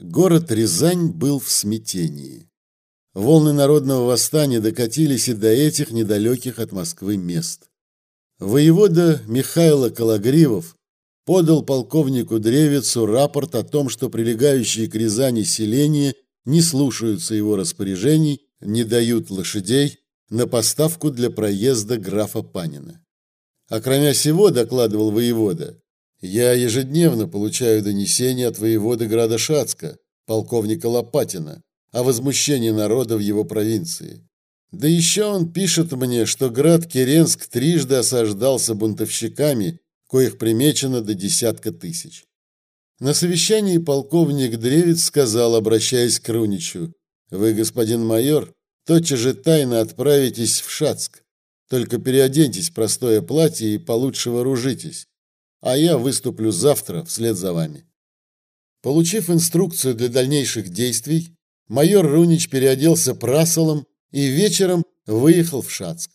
Город Рязань был в смятении. Волны народного восстания докатились и до этих недалеких от Москвы мест. Воевода Михайло Калагривов подал полковнику Древицу рапорт о том, что прилегающие к Рязани селения не слушаются его распоряжений, не дают лошадей на поставку для проезда графа Панина. А кроме всего, докладывал воевода, я ежедневно получаю донесения от воеводы града Шацка, полковника Лопатина, о возмущении народа в его провинции. Да еще он пишет мне, что град Керенск трижды осаждался бунтовщиками, коих примечено до десятка тысяч. На совещании полковник Древец сказал, обращаясь к Руничу, «Вы, господин майор, тотчас же тайно отправитесь в Шацк. Только переоденьтесь в простое платье и получше вооружитесь а я выступлю завтра вслед за вами. Получив инструкцию для дальнейших действий, майор Рунич переоделся прасолом и вечером выехал в Шацк.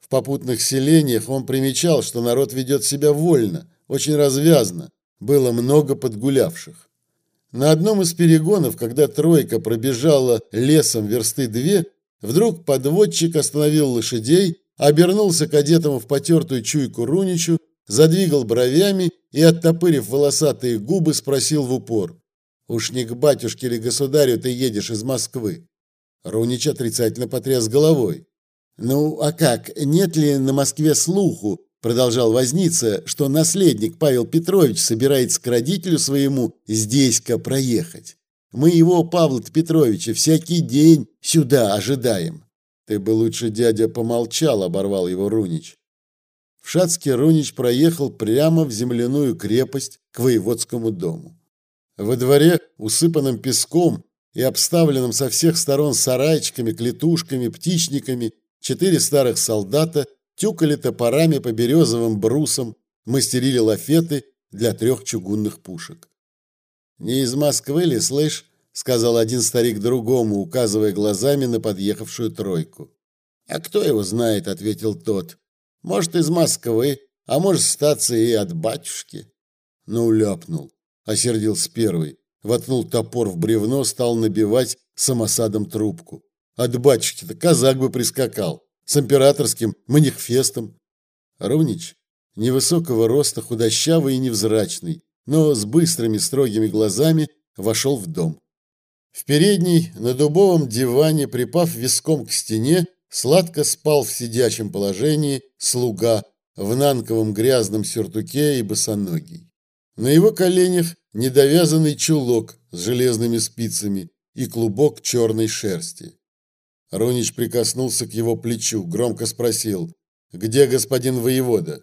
В попутных селениях он примечал, что народ ведет себя вольно, очень развязно, было много подгулявших. На одном из перегонов, когда тройка пробежала лесом версты две, вдруг подводчик остановил лошадей, обернулся к одетому в потертую чуйку Руничу задвигал бровями и, оттопырив волосатые губы, спросил в упор. «Уж не к батюшке или государю ты едешь из Москвы?» Рунич отрицательно потряс головой. «Ну, а как, нет ли на Москве слуху, продолжал возниться, что наследник Павел Петрович собирается к родителю своему здесь-ка проехать? Мы его, Павла Петровича, всякий день сюда ожидаем». «Ты бы лучше, дядя, помолчал», — оборвал его Рунич. В Шацке Рунич проехал прямо в земляную крепость к воеводскому дому. Во дворе, усыпанном песком и обставленном со всех сторон сарайчиками, клетушками, птичниками, четыре старых солдата тюкали топорами по березовым брусам, мастерили лафеты для трех чугунных пушек. «Не из Москвы ли, слышь?» — сказал один старик другому, указывая глазами на подъехавшую тройку. «А кто его знает?» — ответил тот. Может, из Москвы, а может, статься и от батюшки. Ну, ляпнул, осердился первый. Воткнул топор в бревно, стал набивать самосадом трубку. От батюшки-то казак бы прискакал. С императорским манихфестом. Рунич, невысокого роста, худощавый и невзрачный, но с быстрыми строгими глазами, вошел в дом. В передней, на дубовом диване, припав виском к стене, Сладко спал в сидячем положении слуга в нанковом грязном сюртуке и босоногий. На его коленях недовязанный чулок с железными спицами и клубок черной шерсти. Ронич прикоснулся к его плечу, громко спросил, «Где господин воевода?»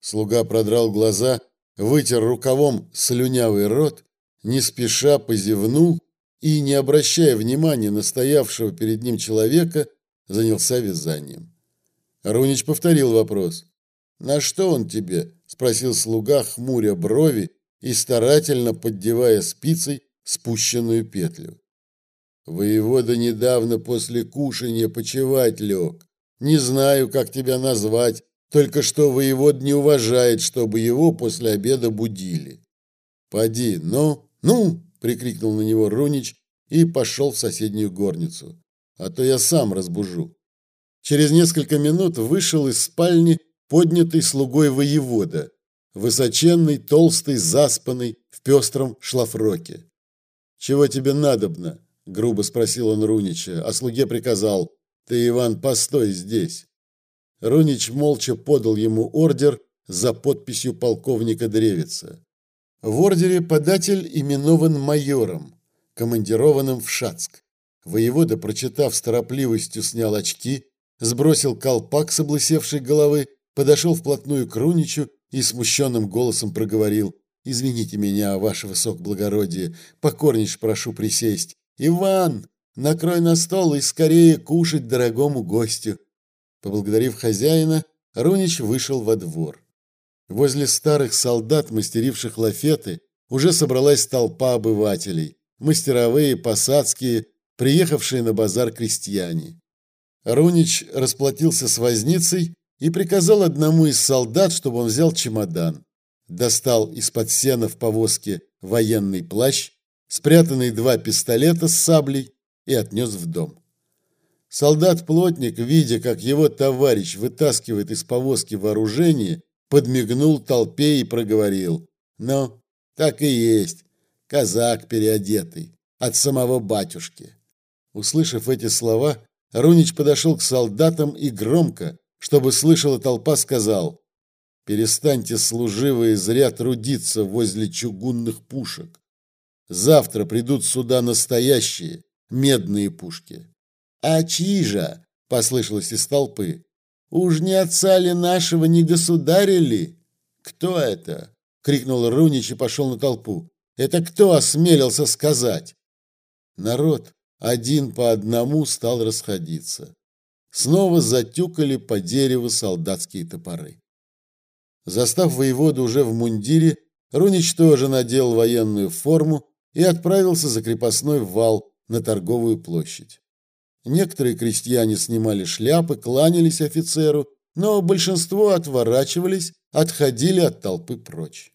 Слуга продрал глаза, вытер рукавом слюнявый рот, не спеша позевнул и, не обращая внимания на стоявшего перед ним человека, занялся вязанием. Рунич повторил вопрос. «На что он тебе?» – спросил слуга, хмуря брови и старательно поддевая спицей спущенную петлю. «Воевода недавно после кушанья почевать лег. Не знаю, как тебя назвать, только что воевод не уважает, чтобы его после обеда будили». «Поди, ну, ну!» – прикрикнул на него Рунич и пошел в соседнюю горницу а то я сам разбужу. Через несколько минут вышел из спальни поднятый слугой воевода, высоченный, толстый, заспанный, в пестром шлафроке. «Чего тебе надобно?» – грубо спросил он Рунича, а слуге приказал «Ты, Иван, постой здесь». Рунич молча подал ему ордер за подписью полковника Древица. В ордере податель именован майором, командированным в Шацк. Воевода, прочитав с торопливостью, снял очки, сбросил колпак с облысевшей головы, подошел вплотную к Руничу и смущенным голосом проговорил «Извините меня, ваше высокоблагородие, покорнейше прошу присесть. Иван, накрой на стол и скорее кушать дорогому гостю». Поблагодарив хозяина, Рунич вышел во двор. Возле старых солдат, мастеривших лафеты, уже собралась толпа обывателей. Мастеровые, посадские, приехавшие на базар крестьяне. Рунич расплатился с возницей и приказал одному из солдат, чтобы он взял чемодан. Достал из-под сена в повозке военный плащ, спрятанные два пистолета с саблей и отнес в дом. Солдат-плотник, видя, как его товарищ вытаскивает из повозки вооружение, подмигнул толпе и проговорил. «Ну, так и есть, казак переодетый, от самого батюшки». Услышав эти слова, Рунич подошел к солдатам и громко, чтобы слышала толпа, сказал «Перестаньте, служивые, зря трудиться возле чугунных пушек. Завтра придут сюда настоящие медные пушки». «А чьи же?» – послышалось из толпы. «Уж не отца ли нашего, не государя ли?» «Кто это?» – крикнул Рунич и пошел на толпу. «Это кто осмелился сказать?» Народ один по одному стал расходиться. Снова затюкали по дереву солдатские топоры. Застав воеводу уже в мундире, Рунич тоже надел военную форму и отправился за крепостной вал на торговую площадь. Некоторые крестьяне снимали шляпы, кланялись офицеру, но большинство отворачивались, отходили от толпы прочь.